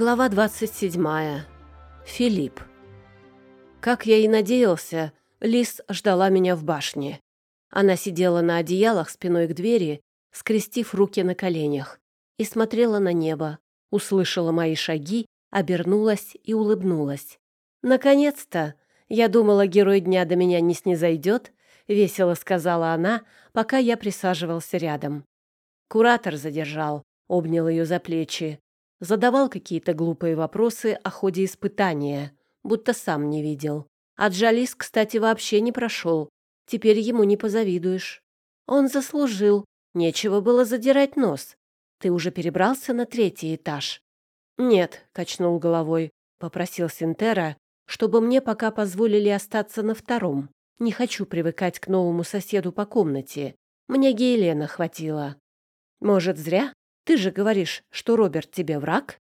Глава 27. Филипп. Как я и надеялся, Лис ждала меня в башне. Она сидела на одеялах спиной к двери, скрестив руки на коленях, и смотрела на небо, услышала мои шаги, обернулась и улыбнулась. «Наконец-то! Я думала, герой дня до меня не снизойдет», — весело сказала она, пока я присаживался рядом. Куратор задержал, обнял ее за плечи, Задавал какие-то глупые вопросы о ходе испытания, будто сам не видел. А Джалис, кстати, вообще не прошел. Теперь ему не позавидуешь. Он заслужил. Нечего было задирать нос. Ты уже перебрался на третий этаж? Нет, качнул головой. Попросил Синтера, чтобы мне пока позволили остаться на втором. Не хочу привыкать к новому соседу по комнате. Мне Гейлена хватило. Может, зря? Ты же говоришь, что Роберт тебе враг?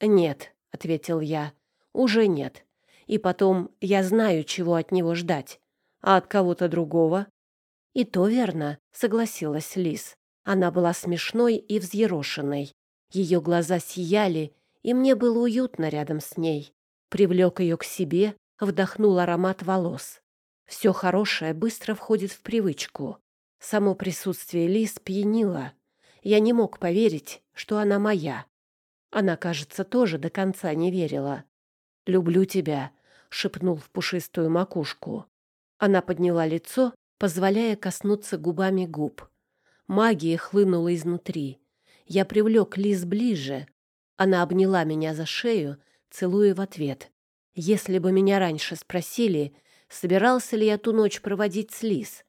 Нет, ответил я. Уже нет. И потом я знаю, чего от него ждать. А от кого-то другого? И то верно, согласилась Лис. Она была смешной и взъерошенной. Ее глаза сияли, и мне было уютно рядом с ней. Привлек ее к себе, вдохнул аромат волос. Все хорошее быстро входит в привычку. Само присутствие Лис пьянило. Я не мог поверить, что она моя. Она, кажется, тоже до конца не верила. «Люблю тебя», — шепнул в пушистую макушку. Она подняла лицо, позволяя коснуться губами губ. Магия хлынула изнутри. Я привлек Лиз ближе. Она обняла меня за шею, целуя в ответ. Если бы меня раньше спросили, собирался ли я ту ночь проводить с Лиз,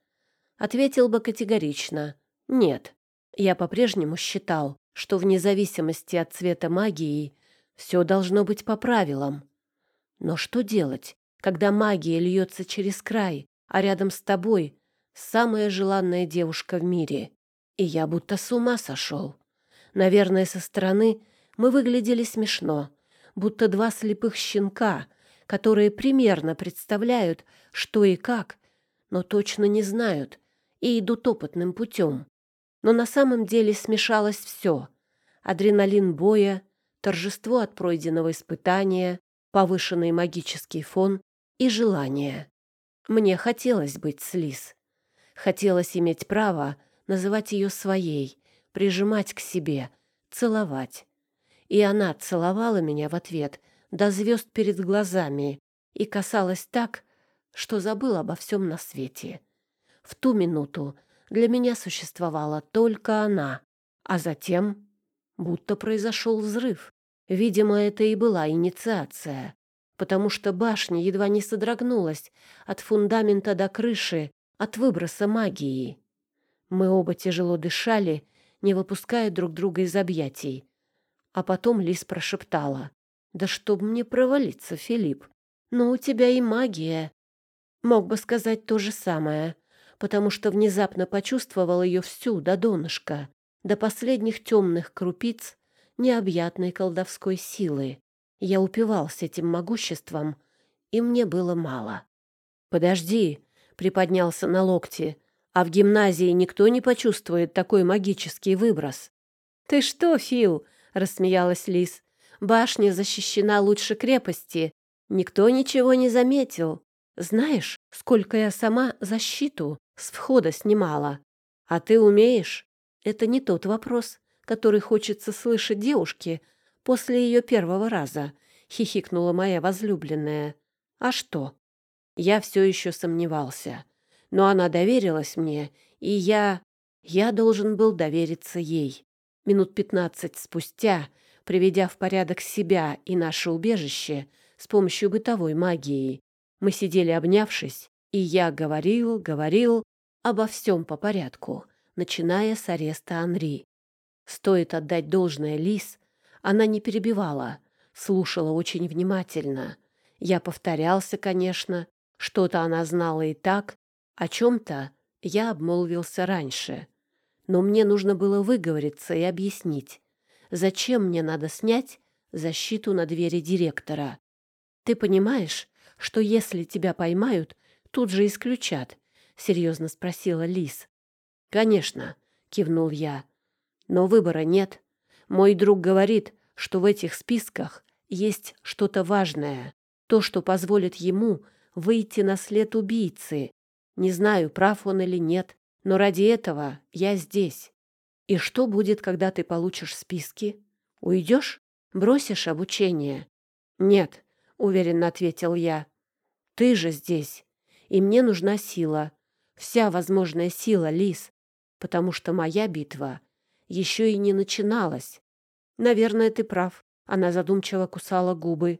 ответил бы категорично «нет». Я по-прежнему считал, что вне зависимости от цвета магии все должно быть по правилам. Но что делать, когда магия льется через край, а рядом с тобой самая желанная девушка в мире? И я будто с ума сошел. Наверное, со стороны мы выглядели смешно, будто два слепых щенка, которые примерно представляют, что и как, но точно не знают и идут опытным путем. Но на самом деле смешалось все. Адреналин боя, торжество от пройденного испытания, повышенный магический фон и желание. Мне хотелось быть с Лис. Хотелось иметь право называть ее своей, прижимать к себе, целовать. И она целовала меня в ответ до звезд перед глазами и касалась так, что забыла обо всем на свете. В ту минуту для меня существовала только она. А затем будто произошел взрыв. Видимо, это и была инициация, потому что башня едва не содрогнулась от фундамента до крыши, от выброса магии. Мы оба тяжело дышали, не выпуская друг друга из объятий. А потом Лис прошептала. «Да чтоб мне провалиться, Филипп! Ну, у тебя и магия!» Мог бы сказать то же самое, потому что внезапно почувствовал ее всю до донышка, до последних темных крупиц необъятной колдовской силы. Я упивался этим могуществом, и мне было мало. «Подожди», — приподнялся на локте, «а в гимназии никто не почувствует такой магический выброс». «Ты что, Фил?» — рассмеялась Лис. «Башня защищена лучше крепости. Никто ничего не заметил. Знаешь, сколько я сама защиту с входа снимала. А ты умеешь? Это не тот вопрос, который хочется слышать девушке после ее первого раза, хихикнула моя возлюбленная. А что? Я все еще сомневался. Но она доверилась мне, и я... Я должен был довериться ей. Минут пятнадцать спустя, приведя в порядок себя и наше убежище с помощью бытовой магии, мы сидели обнявшись, и я говорил, говорил, обо всем по порядку, начиная с ареста Анри. Стоит отдать должное Лис, она не перебивала, слушала очень внимательно. Я повторялся, конечно, что-то она знала и так, о чем-то я обмолвился раньше. Но мне нужно было выговориться и объяснить, зачем мне надо снять защиту на двери директора. Ты понимаешь, что если тебя поймают, тут же исключат, серьезно спросила Лис. Конечно, кивнул я. Но выбора нет. Мой друг говорит, что в этих списках есть что-то важное, то, что позволит ему выйти на след убийцы. Не знаю, прав он или нет, но ради этого я здесь. И что будет, когда ты получишь списки? Уйдешь? Бросишь обучение? Нет, уверенно ответил я. Ты же здесь, и мне нужна сила. Вся возможная сила, Лис, потому что моя битва еще и не начиналась. Наверное, ты прав. Она задумчиво кусала губы.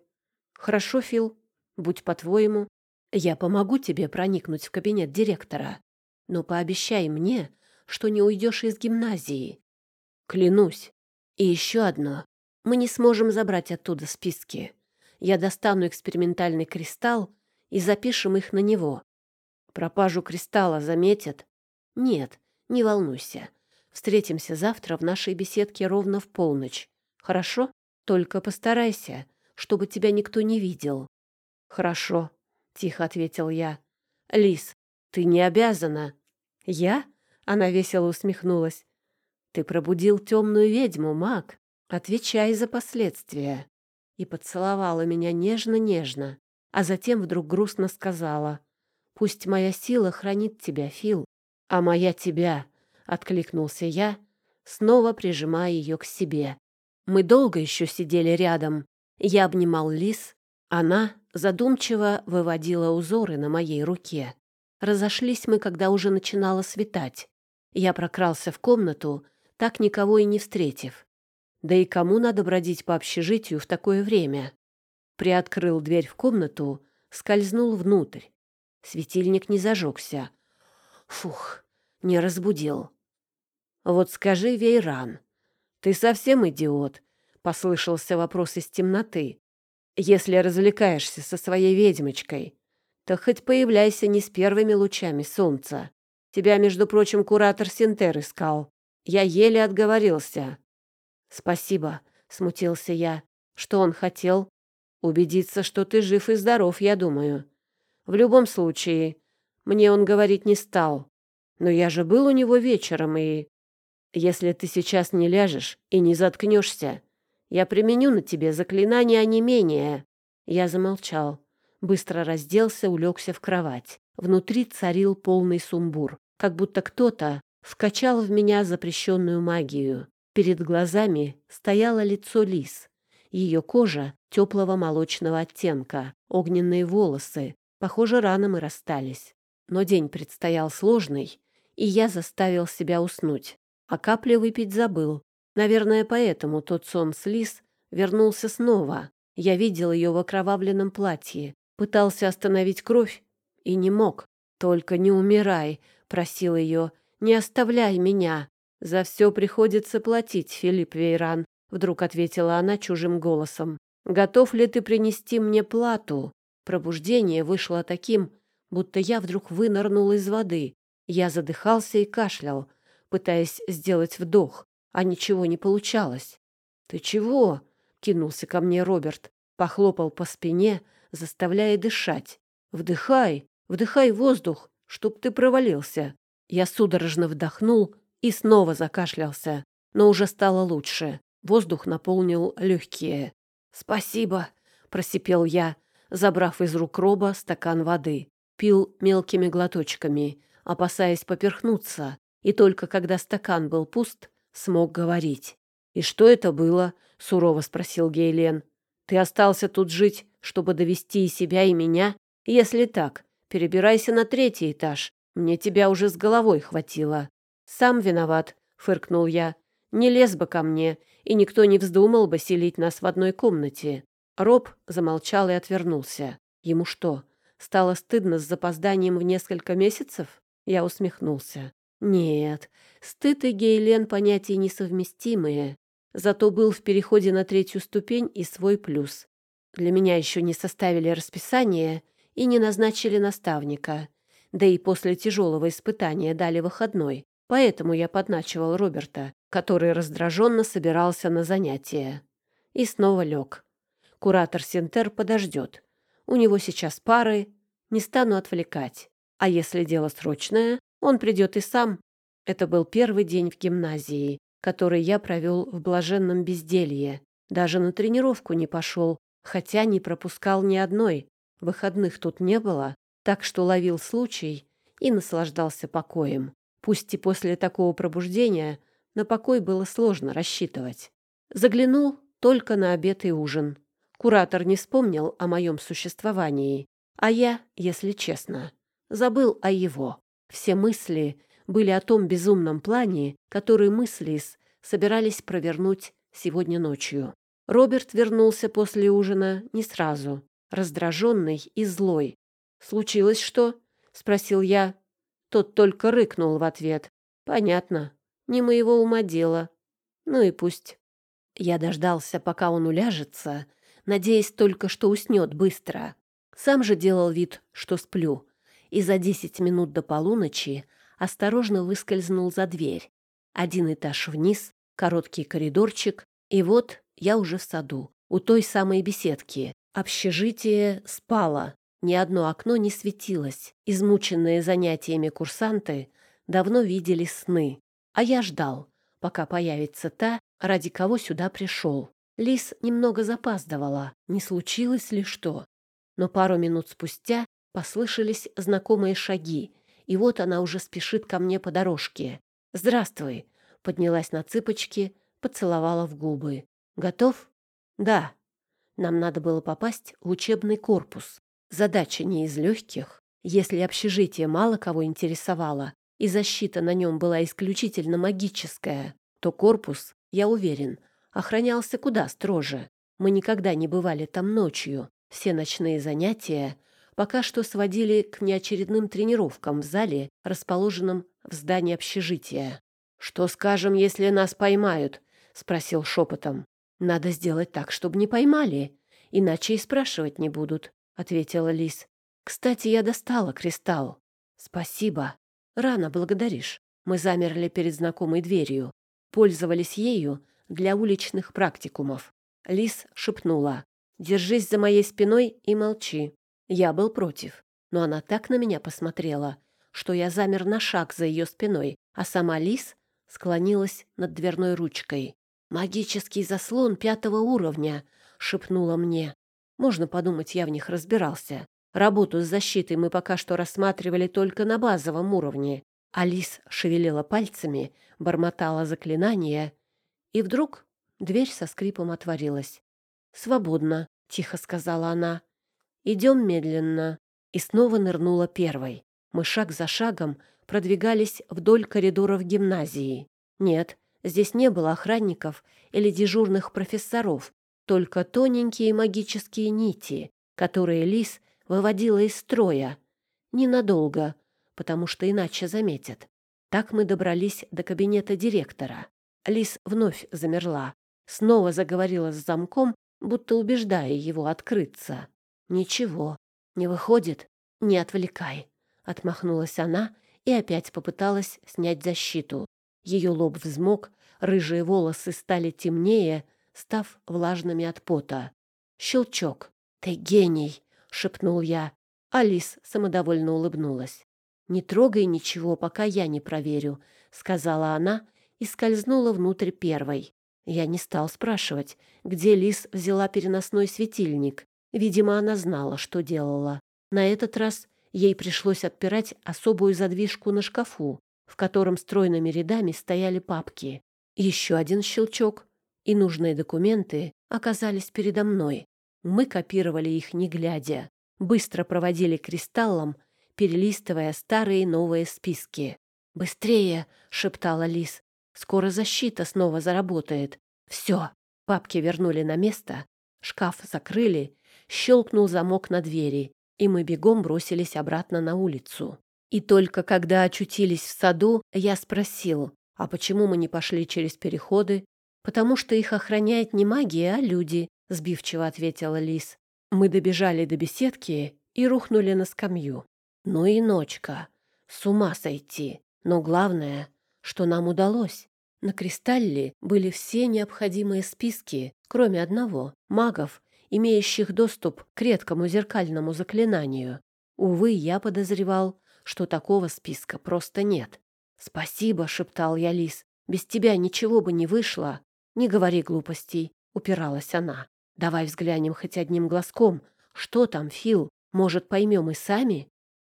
Хорошо, Фил, будь по-твоему. Я помогу тебе проникнуть в кабинет директора. Но пообещай мне, что не уйдешь из гимназии. Клянусь. И еще одно. Мы не сможем забрать оттуда списки. Я достану экспериментальный кристалл и запишем их на него. Пропажу кристалла заметят? Нет, не волнуйся. Встретимся завтра в нашей беседке ровно в полночь. Хорошо? Только постарайся, чтобы тебя никто не видел. Хорошо, тихо ответил я. Лис, ты не обязана. Я? Она весело усмехнулась. Ты пробудил темную ведьму, маг. Отвечай за последствия. И поцеловала меня нежно-нежно, а затем вдруг грустно сказала: "Пусть моя сила хранит тебя, Фил, а моя тебя", откликнулся я, снова прижимая ее к себе. Мы долго еще сидели рядом. Я обнимал лис, она задумчиво выводила узоры на моей руке. Разошлись мы, когда уже начинало светать. Я прокрался в комнату, так никого и не встретив. Да и кому надо бродить по общежитию в такое время? Приоткрыл дверь в комнату, скользнул внутрь. Светильник не зажегся. Фух, не разбудил. «Вот скажи, Вейран, ты совсем идиот?» — послышался вопрос из темноты. «Если развлекаешься со своей ведьмочкой, то хоть появляйся не с первыми лучами солнца. Тебя, между прочим, куратор Синтер искал. Я еле отговорился». «Спасибо», — смутился я. «Что он хотел?» «Убедиться, что ты жив и здоров, я думаю. В любом случае, мне он говорить не стал. Но я же был у него вечером и...» Если ты сейчас не ляжешь и не заткнешься, я применю на тебе заклинание онемения». Я замолчал, быстро разделся, улегся в кровать. Внутри царил полный сумбур, как будто кто-то вкачал в меня запрещенную магию. Перед глазами стояло лицо лис. Ее кожа теплого молочного оттенка, огненные волосы. Похоже, рано мы расстались. Но день предстоял сложный, и я заставил себя уснуть а капли выпить забыл. Наверное, поэтому тот сон с Лис вернулся снова. Я видел ее в окровавленном платье, пытался остановить кровь и не мог. «Только не умирай», — просил ее, — «не оставляй меня». «За все приходится платить, Филипп Вейран», — вдруг ответила она чужим голосом. «Готов ли ты принести мне плату?» Пробуждение вышло таким, будто я вдруг вынырнул из воды. Я задыхался и кашлял, пытаясь сделать вдох, а ничего не получалось. «Ты чего?» — кинулся ко мне Роберт, похлопал по спине, заставляя дышать. «Вдыхай, вдыхай воздух, чтоб ты провалился». Я судорожно вдохнул и снова закашлялся, но уже стало лучше. Воздух наполнил легкие. «Спасибо», — просипел я, забрав из рук Роба стакан воды. Пил мелкими глоточками, опасаясь поперхнуться, и только когда стакан был пуст, смог говорить. «И что это было?» — сурово спросил Гейлен. «Ты остался тут жить, чтобы довести и себя, и меня? Если так, перебирайся на третий этаж. Мне тебя уже с головой хватило». «Сам виноват», — фыркнул я. «Не лез бы ко мне, и никто не вздумал бы селить нас в одной комнате». Роб замолчал и отвернулся. Ему что, стало стыдно с запозданием в несколько месяцев? Я усмехнулся. Нет, стыд и Гейлен понятия несовместимые, зато был в переходе на третью ступень и свой плюс. Для меня еще не составили расписание и не назначили наставника, да и после тяжелого испытания дали выходной, поэтому я подначивал Роберта, который раздраженно собирался на занятия. И снова лег. Куратор Синтер подождет. У него сейчас пары, не стану отвлекать. А если дело срочное, он придет и сам. Это был первый день в гимназии, который я провел в блаженном безделье. Даже на тренировку не пошел, хотя не пропускал ни одной. Выходных тут не было, так что ловил случай и наслаждался покоем. Пусть и после такого пробуждения на покой было сложно рассчитывать. Заглянул только на обед и ужин. Куратор не вспомнил о моем существовании, а я, если честно, забыл о его. Все мысли были о том безумном плане, который мы с Лис собирались провернуть сегодня ночью. Роберт вернулся после ужина не сразу, раздраженный и злой. «Случилось что?» — спросил я. Тот только рыкнул в ответ. «Понятно. Не моего ума дело. Ну и пусть». Я дождался, пока он уляжется, надеясь только, что уснет быстро. Сам же делал вид, что сплю, и за десять минут до полуночи осторожно выскользнул за дверь. Один этаж вниз, короткий коридорчик, и вот я уже в саду, у той самой беседки. Общежитие спало, ни одно окно не светилось. Измученные занятиями курсанты давно видели сны. А я ждал, пока появится та, ради кого сюда пришел. Лис немного запаздывала, не случилось ли что. Но пару минут спустя послышались знакомые шаги, и вот она уже спешит ко мне по дорожке. «Здравствуй!» — поднялась на цыпочки, поцеловала в губы. «Готов?» «Да». Нам надо было попасть в учебный корпус. Задача не из легких. Если общежитие мало кого интересовало, и защита на нем была исключительно магическая, то корпус, я уверен, охранялся куда строже. Мы никогда не бывали там ночью. Все ночные занятия пока что сводили к неочередным тренировкам в зале, расположенном в здании общежития. «Что скажем, если нас поймают?» — спросил шепотом. «Надо сделать так, чтобы не поймали, иначе и спрашивать не будут», — ответила Лис. «Кстати, я достала кристалл». «Спасибо. Рано благодаришь. Мы замерли перед знакомой дверью. Пользовались ею для уличных практикумов». Лис шепнула. «Держись за моей спиной и молчи». Я был против, но она так на меня посмотрела, что я замер на шаг за ее спиной, а сама Лис склонилась над дверной ручкой. «Магический заслон пятого уровня», — шепнула мне. Можно подумать, я в них разбирался. Работу с защитой мы пока что рассматривали только на базовом уровне. Алис шевелила пальцами, бормотала заклинания, и вдруг дверь со скрипом отворилась. «Свободно», — тихо сказала она. «Идем медленно». И снова нырнула первой. Мы шаг за шагом продвигались вдоль коридоров гимназии. Нет, здесь не было охранников или дежурных профессоров, только тоненькие магические нити, которые Лис выводила из строя. Ненадолго, потому что иначе заметят. Так мы добрались до кабинета директора. Лис вновь замерла, снова заговорила с замком, будто убеждая его открыться. «Ничего, не выходит, не отвлекай», — отмахнулась она и опять попыталась снять защиту. Ее лоб взмок, рыжие волосы стали темнее, став влажными от пота. Щелчок. «Ты гений!» — шепнул я. Алис самодовольно улыбнулась. «Не трогай ничего, пока я не проверю», — сказала она и скользнула внутрь первой. Я не стал спрашивать, где Лис взяла переносной светильник. Видимо, она знала, что делала. На этот раз ей пришлось отпирать особую задвижку на шкафу, в котором стройными рядами стояли папки. Еще один щелчок, и нужные документы оказались передо мной. Мы копировали их не глядя, быстро проводили кристаллом, перелистывая старые и новые списки. «Быстрее!» — шептала Лис. «Скоро защита снова заработает. Все!» Папки вернули на место, шкаф закрыли, щелкнул замок на двери, и мы бегом бросились обратно на улицу. И только когда очутились в саду, я спросил, а почему мы не пошли через переходы? Потому что их охраняет не магия, а люди, сбивчиво ответила Лис. Мы добежали до беседки и рухнули на скамью. Ну и ночка. С ума сойти. Но главное, что нам удалось. На кристалле были все необходимые списки, кроме одного — магов, имеющих доступ к редкому зеркальному заклинанию. Увы, я подозревал, что такого списка просто нет. «Спасибо», — шептал я Лис. «Без тебя ничего бы не вышло». «Не говори глупостей. — упиралась она. «Давай взглянем хоть одним глазком. Что там, Фил? Может, поймем и сами?»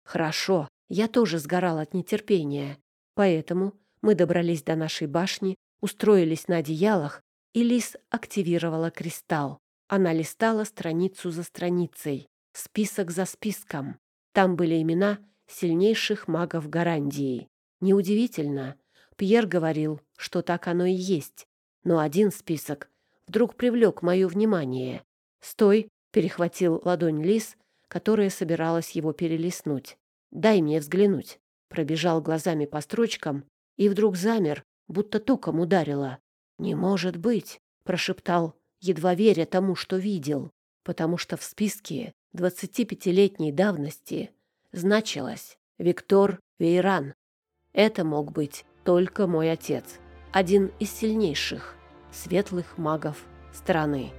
«Хорошо, я тоже сгорал от нетерпения. Поэтому мы добрались до нашей башни, устроились на одеялах, и Лис активировала кристалл. Она листала страницу за страницей, список за списком. Там были имена сильнейших магов Гарандии. Неудивительно. Пьер говорил, что так оно и есть. Но один список вдруг привлек мое внимание. «Стой!» — перехватил ладонь Лис, которая собиралась его перелистнуть. «Дай мне взглянуть». Пробежал глазами по строчкам и вдруг замер, будто током ударило. «Не может быть!» — прошептал, едва веря тому, что видел, потому что в списке 25-летней давности значилось «Виктор Вейран». Это мог быть только мой отец, один из сильнейших светлых магов страны.